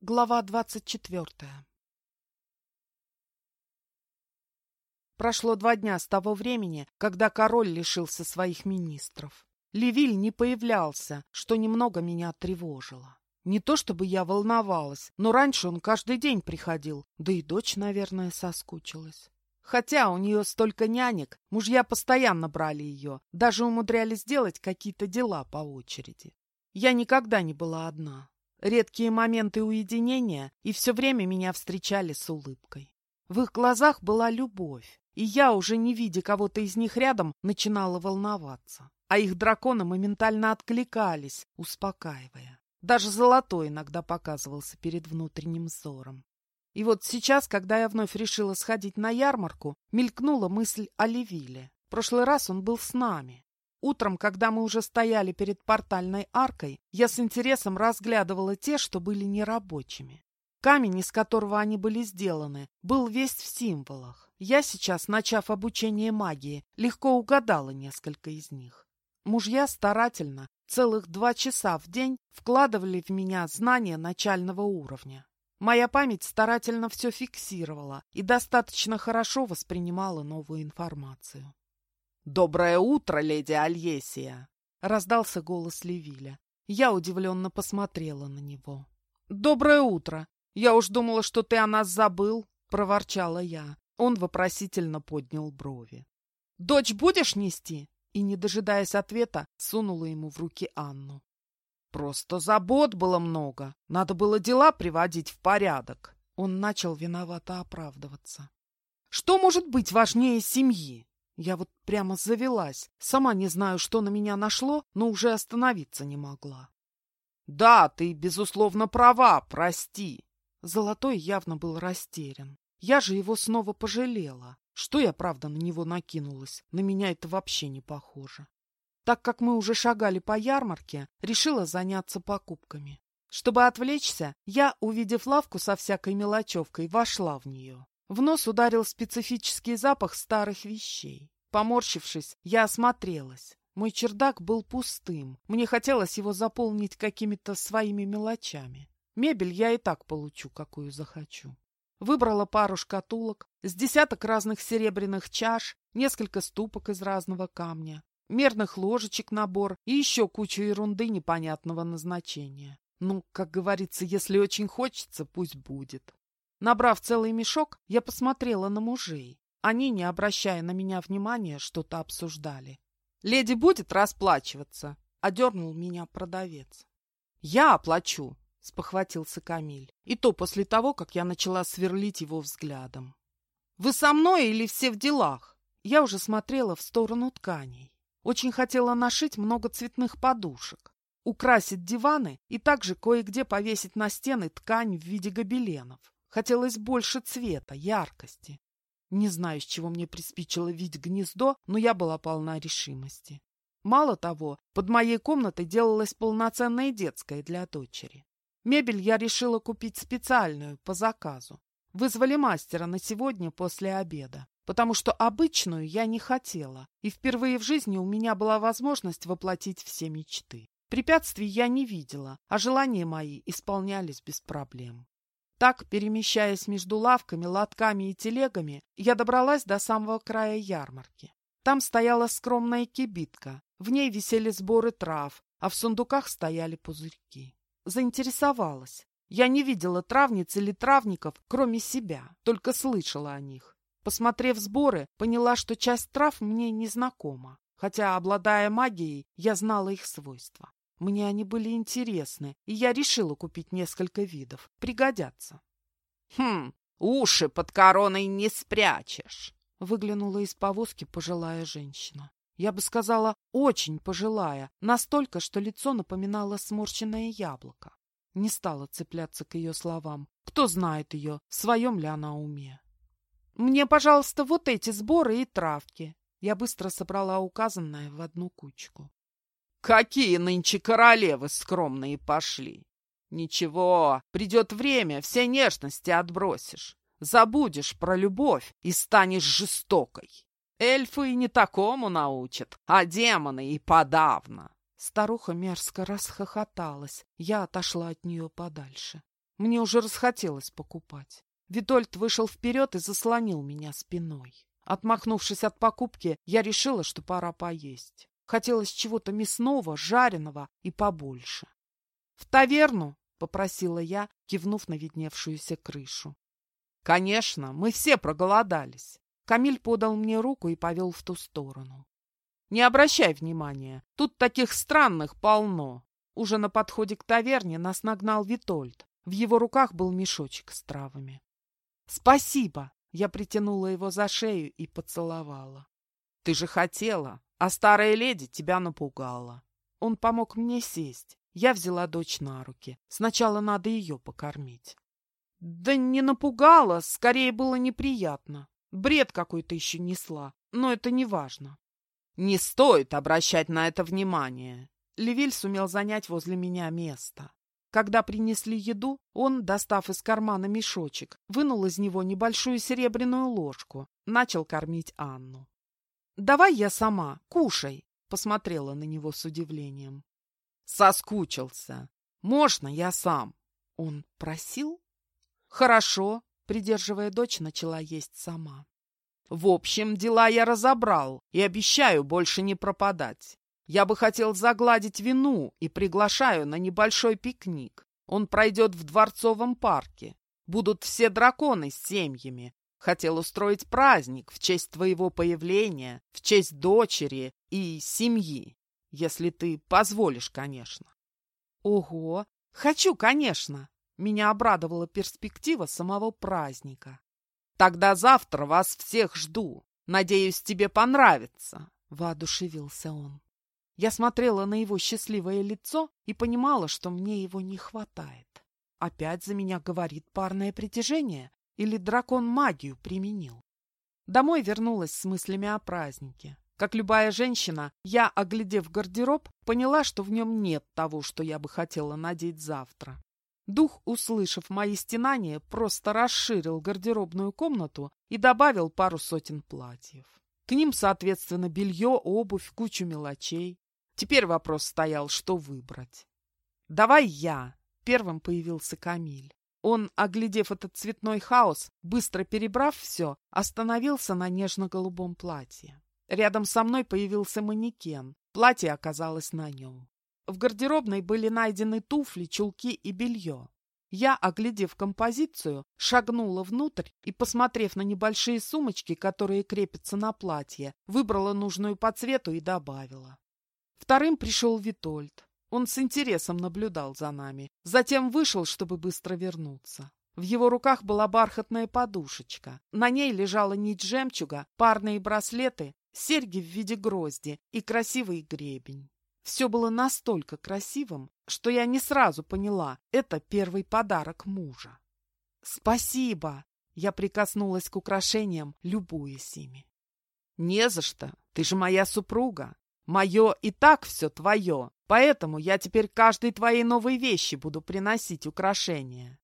Глава двадцать четвертая Прошло два дня с того времени, когда король лишился своих министров. Левиль не появлялся, что немного меня тревожило. Не то чтобы я волновалась, но раньше он каждый день приходил, да и дочь, наверное, соскучилась. Хотя у нее столько нянек, мужья постоянно брали ее, даже умудрялись делать какие-то дела по очереди. Я никогда не была одна. Редкие моменты уединения, и все время меня встречали с улыбкой. В их глазах была любовь, и я, уже не видя кого-то из них рядом, начинала волноваться. А их драконы моментально откликались, успокаивая. Даже золотой иногда показывался перед внутренним взором. И вот сейчас, когда я вновь решила сходить на ярмарку, мелькнула мысль о Левиле. В прошлый раз он был с нами. Утром, когда мы уже стояли перед портальной аркой, я с интересом разглядывала те, что были нерабочими. Камень, из которого они были сделаны, был весь в символах. Я сейчас, начав обучение магии, легко угадала несколько из них. Мужья старательно, целых два часа в день, вкладывали в меня знания начального уровня. Моя память старательно все фиксировала и достаточно хорошо воспринимала новую информацию. «Доброе утро, леди Альесия!» — раздался голос Левиля. Я удивленно посмотрела на него. «Доброе утро! Я уж думала, что ты о нас забыл!» — проворчала я. Он вопросительно поднял брови. «Дочь будешь нести?» И, не дожидаясь ответа, сунула ему в руки Анну. «Просто забот было много. Надо было дела приводить в порядок». Он начал виновато оправдываться. «Что может быть важнее семьи?» Я вот прямо завелась. Сама не знаю, что на меня нашло, но уже остановиться не могла. Да, ты, безусловно, права, прости. Золотой явно был растерян. Я же его снова пожалела. Что я, правда, на него накинулась? На меня это вообще не похоже. Так как мы уже шагали по ярмарке, решила заняться покупками. Чтобы отвлечься, я, увидев лавку со всякой мелочевкой, вошла в нее. В нос ударил специфический запах старых вещей. Поморщившись, я осмотрелась. Мой чердак был пустым. Мне хотелось его заполнить какими-то своими мелочами. Мебель я и так получу, какую захочу. Выбрала пару шкатулок, с десяток разных серебряных чаш, несколько ступок из разного камня, мерных ложечек набор и еще кучу ерунды непонятного назначения. Ну, как говорится, если очень хочется, пусть будет. Набрав целый мешок, я посмотрела на мужей. Они, не обращая на меня внимания, что-то обсуждали. «Леди будет расплачиваться», — одернул меня продавец. «Я оплачу», — спохватился Камиль. И то после того, как я начала сверлить его взглядом. «Вы со мной или все в делах?» Я уже смотрела в сторону тканей. Очень хотела нашить много цветных подушек, украсить диваны и также кое-где повесить на стены ткань в виде гобеленов. Хотелось больше цвета, яркости. Не знаю, с чего мне приспичило видеть гнездо, но я была полна решимости. Мало того, под моей комнатой делалась полноценная детская для дочери. Мебель я решила купить специальную, по заказу. Вызвали мастера на сегодня после обеда, потому что обычную я не хотела, и впервые в жизни у меня была возможность воплотить все мечты. Препятствий я не видела, а желания мои исполнялись без проблем. Так, перемещаясь между лавками, лотками и телегами, я добралась до самого края ярмарки. Там стояла скромная кибитка, в ней висели сборы трав, а в сундуках стояли пузырьки. Заинтересовалась. Я не видела травниц или травников, кроме себя, только слышала о них. Посмотрев сборы, поняла, что часть трав мне не знакома, хотя, обладая магией, я знала их свойства. Мне они были интересны, и я решила купить несколько видов. Пригодятся. «Хм, уши под короной не спрячешь!» Выглянула из повозки пожилая женщина. Я бы сказала, очень пожилая, настолько, что лицо напоминало сморщенное яблоко. Не стала цепляться к ее словам. Кто знает ее, в своем ли она уме. «Мне, пожалуйста, вот эти сборы и травки». Я быстро собрала указанное в одну кучку. Какие нынче королевы скромные пошли! Ничего, придет время, все нежности отбросишь. Забудешь про любовь и станешь жестокой. Эльфы и не такому научат, а демоны и подавно. Старуха мерзко расхохоталась. Я отошла от нее подальше. Мне уже расхотелось покупать. Витольд вышел вперед и заслонил меня спиной. Отмахнувшись от покупки, я решила, что пора поесть. Хотелось чего-то мясного, жареного и побольше. — В таверну? — попросила я, кивнув на видневшуюся крышу. — Конечно, мы все проголодались. Камиль подал мне руку и повел в ту сторону. — Не обращай внимания, тут таких странных полно. Уже на подходе к таверне нас нагнал Витольд. В его руках был мешочек с травами. «Спасибо!» Я притянула его за шею и поцеловала. «Ты же хотела, а старая леди тебя напугала». Он помог мне сесть. Я взяла дочь на руки. Сначала надо ее покормить. Да не напугала, скорее было неприятно. Бред какой-то еще несла, но это не важно. Не стоит обращать на это внимание. Левиль сумел занять возле меня место. Когда принесли еду, он, достав из кармана мешочек, вынул из него небольшую серебряную ложку, начал кормить Анну. «Давай я сама, кушай», — посмотрела на него с удивлением. «Соскучился. Можно я сам?» Он просил? «Хорошо», — придерживая дочь, начала есть сама. «В общем, дела я разобрал и обещаю больше не пропадать. Я бы хотел загладить вину и приглашаю на небольшой пикник. Он пройдет в Дворцовом парке. Будут все драконы с семьями. Хотел устроить праздник в честь твоего появления, в честь дочери и семьи. Если ты позволишь, конечно. Ого! Хочу, конечно! Меня обрадовала перспектива самого праздника. Тогда завтра вас всех жду. Надеюсь, тебе понравится, — воодушевился он. Я смотрела на его счастливое лицо и понимала, что мне его не хватает. Опять за меня говорит парное притяжение или дракон магию применил. Домой вернулась с мыслями о празднике. Как любая женщина, я, оглядев гардероб, поняла, что в нем нет того, что я бы хотела надеть завтра. Дух, услышав мои стенания, просто расширил гардеробную комнату и добавил пару сотен платьев. К ним, соответственно, белье, обувь, кучу мелочей. Теперь вопрос стоял, что выбрать. «Давай я!» — первым появился Камиль. Он, оглядев этот цветной хаос, быстро перебрав все, остановился на нежно-голубом платье. Рядом со мной появился манекен. Платье оказалось на нем. В гардеробной были найдены туфли, чулки и белье. Я, оглядев композицию, шагнула внутрь и, посмотрев на небольшие сумочки, которые крепятся на платье, выбрала нужную по цвету и добавила. Вторым пришел Витольд. Он с интересом наблюдал за нами. Затем вышел, чтобы быстро вернуться. В его руках была бархатная подушечка. На ней лежала нить жемчуга, парные браслеты, серьги в виде грозди и красивый гребень. Все было настолько красивым, что я не сразу поняла, это первый подарок мужа. «Спасибо!» Я прикоснулась к украшениям, любуясь ими. «Не за что! Ты же моя супруга! Мое и так все твое, поэтому я теперь каждой твоей новой вещи буду приносить украшения.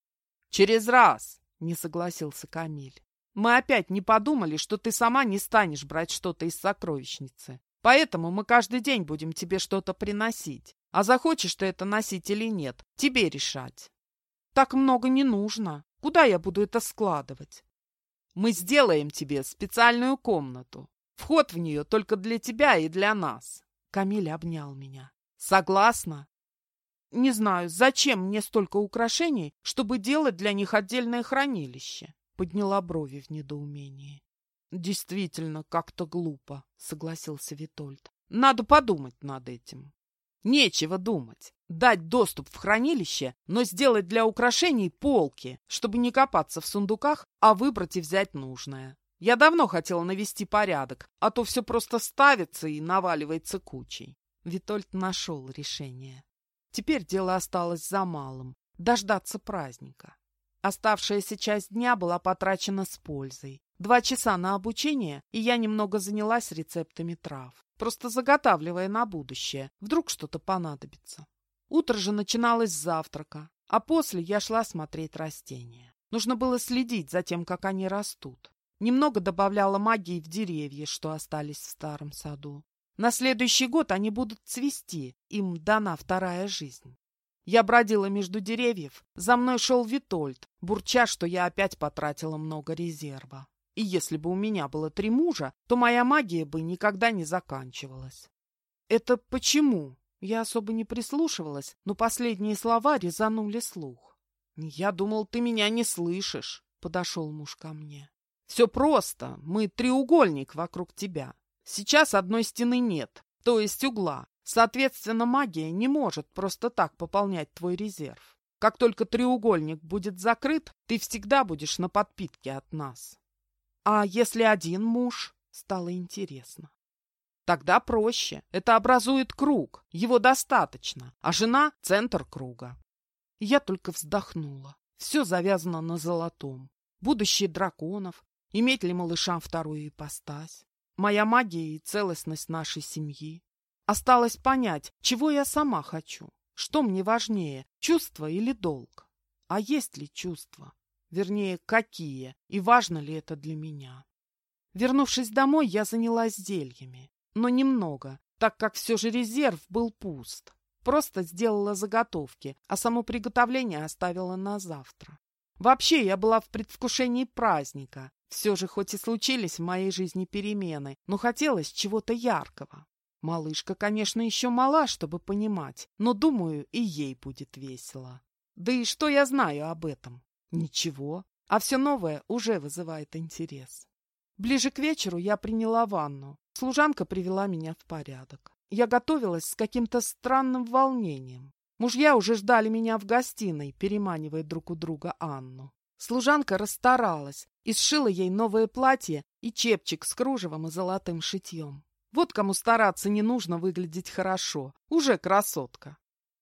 Через раз, не согласился Камиль. Мы опять не подумали, что ты сама не станешь брать что-то из сокровищницы. Поэтому мы каждый день будем тебе что-то приносить. А захочешь ты это носить или нет, тебе решать. Так много не нужно. Куда я буду это складывать? Мы сделаем тебе специальную комнату. Вход в нее только для тебя и для нас. Камиль обнял меня. Согласна? Не знаю, зачем мне столько украшений, чтобы делать для них отдельное хранилище? Подняла брови в недоумении. Действительно, как-то глупо, согласился Витольд. Надо подумать над этим. Нечего думать. Дать доступ в хранилище, но сделать для украшений полки, чтобы не копаться в сундуках, а выбрать и взять нужное. Я давно хотела навести порядок, а то все просто ставится и наваливается кучей. Витольд нашел решение. Теперь дело осталось за малым — дождаться праздника. Оставшаяся часть дня была потрачена с пользой. Два часа на обучение, и я немного занялась рецептами трав, просто заготавливая на будущее. Вдруг что-то понадобится. Утро же начиналось с завтрака, а после я шла смотреть растения. Нужно было следить за тем, как они растут. Немного добавляла магии в деревья, что остались в старом саду. На следующий год они будут цвести, им дана вторая жизнь. Я бродила между деревьев, за мной шел Витольд, бурча, что я опять потратила много резерва. И если бы у меня было три мужа, то моя магия бы никогда не заканчивалась. Это почему? Я особо не прислушивалась, но последние слова резанули слух. «Я думал, ты меня не слышишь», — подошел муж ко мне. «Все просто. Мы треугольник вокруг тебя. Сейчас одной стены нет, то есть угла. Соответственно, магия не может просто так пополнять твой резерв. Как только треугольник будет закрыт, ты всегда будешь на подпитке от нас. А если один муж? Стало интересно. Тогда проще. Это образует круг. Его достаточно. А жена — центр круга. Я только вздохнула. Все завязано на золотом. Будущее драконов. Иметь ли малышам вторую ипостась? Моя магия и целостность нашей семьи. Осталось понять, чего я сама хочу. Что мне важнее, чувство или долг? А есть ли чувства? Вернее, какие? И важно ли это для меня? Вернувшись домой, я занялась зельями. Но немного, так как все же резерв был пуст. Просто сделала заготовки, а само приготовление оставила на завтра. Вообще, я была в предвкушении праздника. Все же, хоть и случились в моей жизни перемены, но хотелось чего-то яркого. Малышка, конечно, еще мала, чтобы понимать, но, думаю, и ей будет весело. Да и что я знаю об этом? Ничего. А все новое уже вызывает интерес. Ближе к вечеру я приняла ванну. Служанка привела меня в порядок. Я готовилась с каким-то странным волнением. Мужья уже ждали меня в гостиной, переманивая друг у друга Анну. Служанка расстаралась и сшила ей новое платье и чепчик с кружевом и золотым шитьем. Вот кому стараться не нужно выглядеть хорошо. Уже красотка.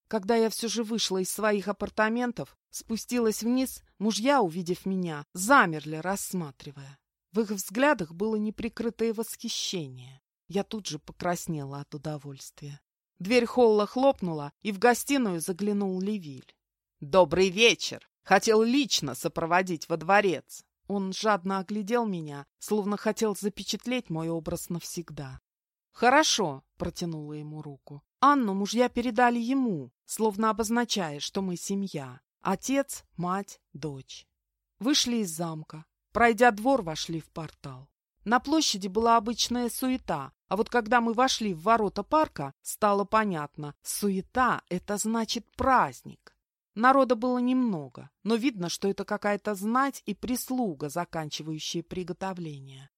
Когда я все же вышла из своих апартаментов, спустилась вниз, мужья, увидев меня, замерли, рассматривая. В их взглядах было неприкрытое восхищение. Я тут же покраснела от удовольствия. Дверь холла хлопнула, и в гостиную заглянул Левиль. «Добрый вечер! Хотел лично сопроводить во дворец!» Он жадно оглядел меня, словно хотел запечатлеть мой образ навсегда. «Хорошо», — протянула ему руку. «Анну мужья передали ему, словно обозначая, что мы семья. Отец, мать, дочь». Вышли из замка. Пройдя двор, вошли в портал. На площади была обычная суета, а вот когда мы вошли в ворота парка, стало понятно, суета — это значит праздник. Народа было немного, но видно, что это какая-то знать и прислуга, заканчивающая приготовление.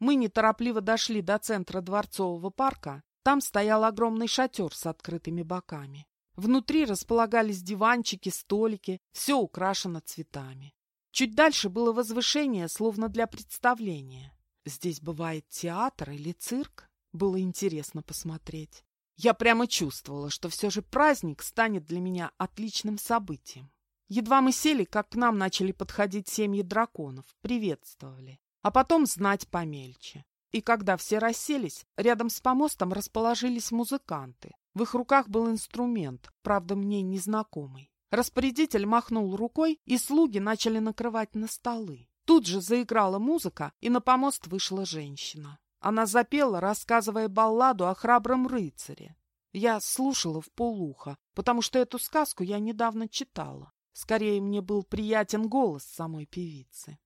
Мы неторопливо дошли до центра Дворцового парка. Там стоял огромный шатер с открытыми боками. Внутри располагались диванчики, столики, все украшено цветами. Чуть дальше было возвышение, словно для представления. Здесь бывает театр или цирк? Было интересно посмотреть. Я прямо чувствовала, что все же праздник станет для меня отличным событием. Едва мы сели, как к нам начали подходить семьи драконов, приветствовали а потом знать помельче. И когда все расселись, рядом с помостом расположились музыканты. В их руках был инструмент, правда, мне незнакомый. Распорядитель махнул рукой, и слуги начали накрывать на столы. Тут же заиграла музыка, и на помост вышла женщина. Она запела, рассказывая балладу о храбром рыцаре. Я слушала в полуха, потому что эту сказку я недавно читала. Скорее, мне был приятен голос самой певицы.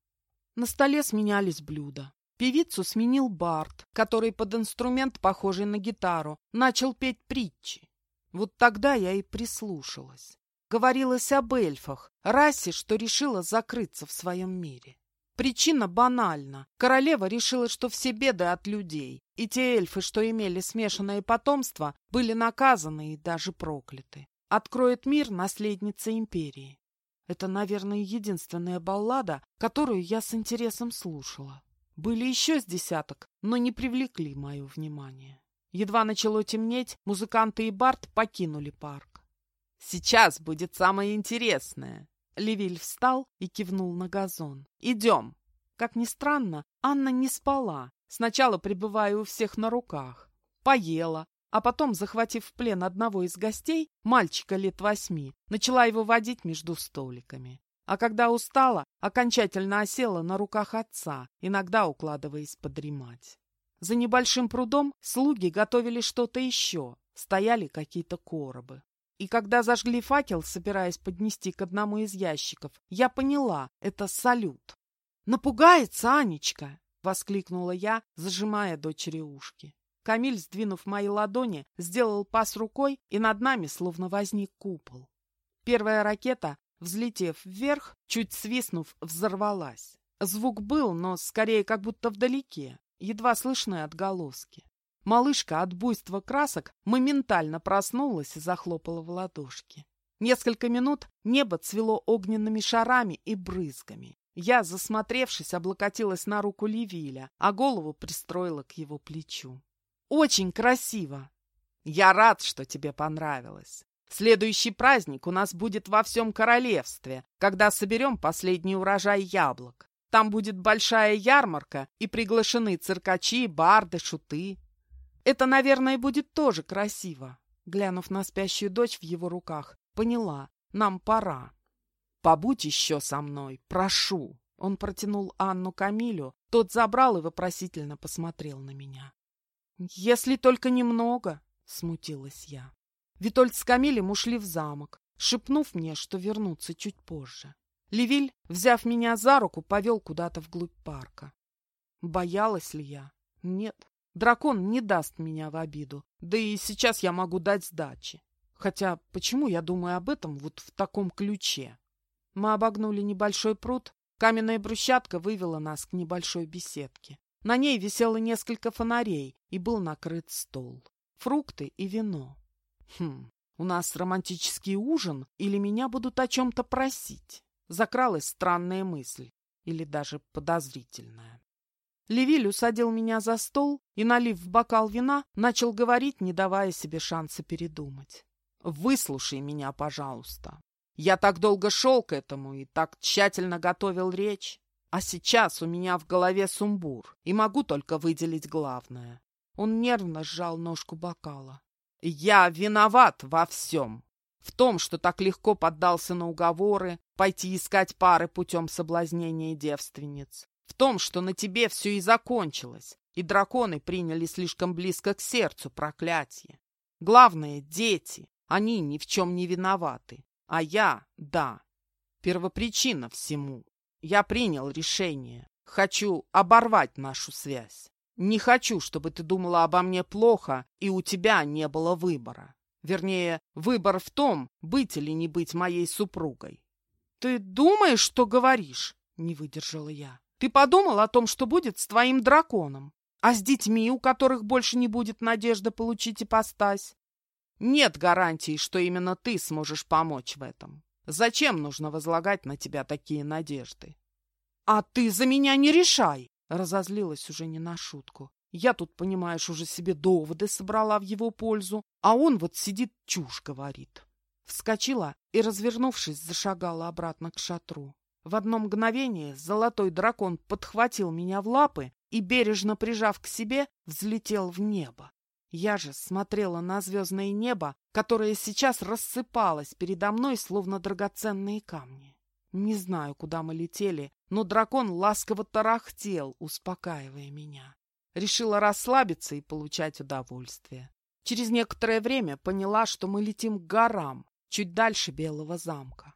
На столе сменялись блюда. Певицу сменил Барт, который под инструмент, похожий на гитару, начал петь притчи. Вот тогда я и прислушалась. Говорилось об эльфах, расе, что решила закрыться в своем мире. Причина банальна. Королева решила, что все беды от людей, и те эльфы, что имели смешанное потомство, были наказаны и даже прокляты. Откроет мир наследница империи. Это, наверное, единственная баллада, которую я с интересом слушала. Были еще с десяток, но не привлекли мое внимание. Едва начало темнеть, музыканты и Барт покинули парк. «Сейчас будет самое интересное!» Левиль встал и кивнул на газон. «Идем!» Как ни странно, Анна не спала, сначала пребывая у всех на руках. Поела, а потом, захватив в плен одного из гостей, мальчика лет восьми, начала его водить между столиками. А когда устала, окончательно осела на руках отца, иногда укладываясь подремать. За небольшим прудом слуги готовили что-то еще, стояли какие-то коробы. И когда зажгли факел, собираясь поднести к одному из ящиков, я поняла — это салют. «Напугается Анечка!» — воскликнула я, зажимая дочери ушки. Камиль, сдвинув мои ладони, сделал пас рукой, и над нами словно возник купол. Первая ракета, взлетев вверх, чуть свистнув, взорвалась. Звук был, но скорее как будто вдалеке, едва слышны отголоски. Малышка от буйства красок моментально проснулась и захлопала в ладошки. Несколько минут небо цвело огненными шарами и брызгами. Я, засмотревшись, облокотилась на руку Ливиля, а голову пристроила к его плечу. «Очень красиво!» «Я рад, что тебе понравилось. Следующий праздник у нас будет во всем королевстве, когда соберем последний урожай яблок. Там будет большая ярмарка, и приглашены циркачи, барды, шуты. Это, наверное, будет тоже красиво. Глянув на спящую дочь в его руках, поняла, нам пора. «Побудь еще со мной, прошу!» Он протянул Анну Камилю, тот забрал и вопросительно посмотрел на меня. «Если только немного», — смутилась я. Витольд с Камилем ушли в замок, шепнув мне, что вернутся чуть позже. Левиль, взяв меня за руку, повел куда-то вглубь парка. Боялась ли я? Нет. Дракон не даст меня в обиду. Да и сейчас я могу дать сдачи. Хотя, почему я думаю об этом вот в таком ключе? Мы обогнули небольшой пруд. Каменная брусчатка вывела нас к небольшой беседке. На ней висело несколько фонарей и был накрыт стол. Фрукты и вино. Хм, у нас романтический ужин или меня будут о чем-то просить? Закралась странная мысль, или даже подозрительная. Левиль усадил меня за стол и, налив в бокал вина, начал говорить, не давая себе шанса передумать. «Выслушай меня, пожалуйста. Я так долго шел к этому и так тщательно готовил речь. А сейчас у меня в голове сумбур, и могу только выделить главное». Он нервно сжал ножку бокала. «Я виноват во всем. В том, что так легко поддался на уговоры, пойти искать пары путем соблазнения девственниц в том, что на тебе все и закончилось, и драконы приняли слишком близко к сердцу проклятие. Главное — дети, они ни в чем не виноваты, а я — да. Первопричина всему. Я принял решение. Хочу оборвать нашу связь. Не хочу, чтобы ты думала обо мне плохо, и у тебя не было выбора. Вернее, выбор в том, быть или не быть моей супругой. — Ты думаешь, что говоришь? — не выдержала я. Ты подумал о том, что будет с твоим драконом? А с детьми, у которых больше не будет надежды получить ипостась? Нет гарантии, что именно ты сможешь помочь в этом. Зачем нужно возлагать на тебя такие надежды? А ты за меня не решай! Разозлилась уже не на шутку. Я тут, понимаешь, уже себе доводы собрала в его пользу, а он вот сидит чушь говорит. Вскочила и, развернувшись, зашагала обратно к шатру. В одно мгновение золотой дракон подхватил меня в лапы и, бережно прижав к себе, взлетел в небо. Я же смотрела на звездное небо, которое сейчас рассыпалось передо мной, словно драгоценные камни. Не знаю, куда мы летели, но дракон ласково тарахтел, успокаивая меня. Решила расслабиться и получать удовольствие. Через некоторое время поняла, что мы летим к горам, чуть дальше Белого замка.